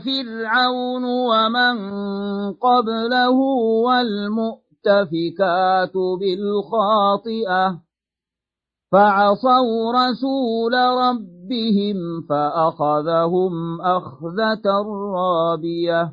فرعون ومن قبله والمؤتفكات بالخاطئة فعصوا رسول ربهم فأخذهم أخذة رابية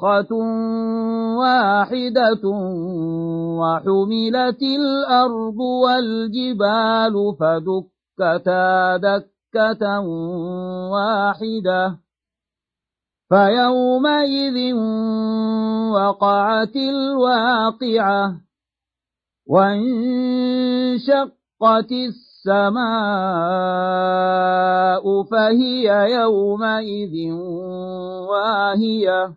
نفخة واحدة وحملت الأرض والجبال فدكتا دكة واحدة فيومئذ وقعت الواقعة وانشقت السماء السماء فهي يومئذ واهية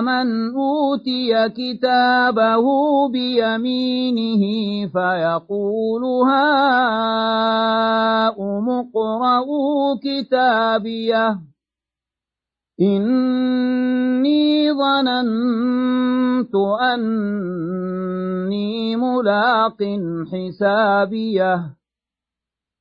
من أوتي كتابه بيمينه فيقول هاؤم اقرءوا كتابيه إني ظننت أني ملاق حسابيه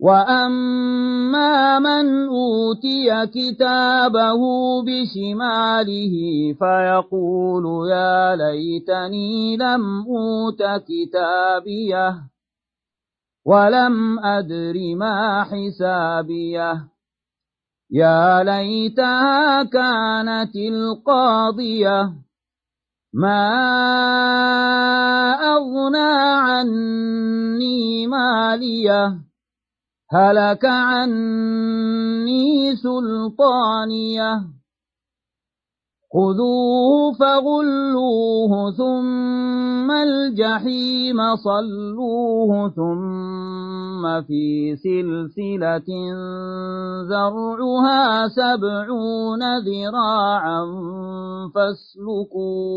وأما من أوتي كتابه بشماله فيقول يا ليتني لم أوت كتابيه ولم أدر ما حسابيه يا ليتها كانت القاضية ما أغنى عني ماليه هلك عني سلطانية. خذوه فغلوه ثم الجحيم صلوه ثم في سلسلة زرعها سبعون ذراعا فاسلكوه.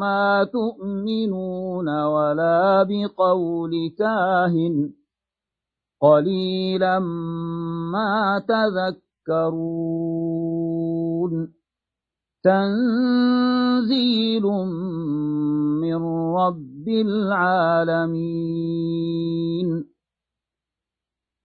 ما تؤمنون ولا بقول كاهن. قليلا ما تذكرون. تنزيل من رب العالمين.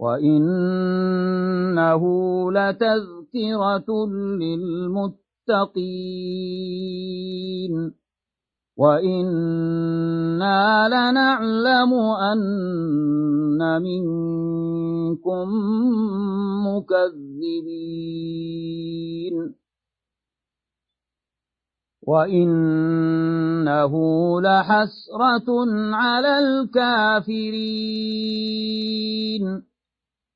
وإنه لتذكرة للمتقين وإنا لنعلم أن منكم مكذبين وإنه لحسرة على الكافرين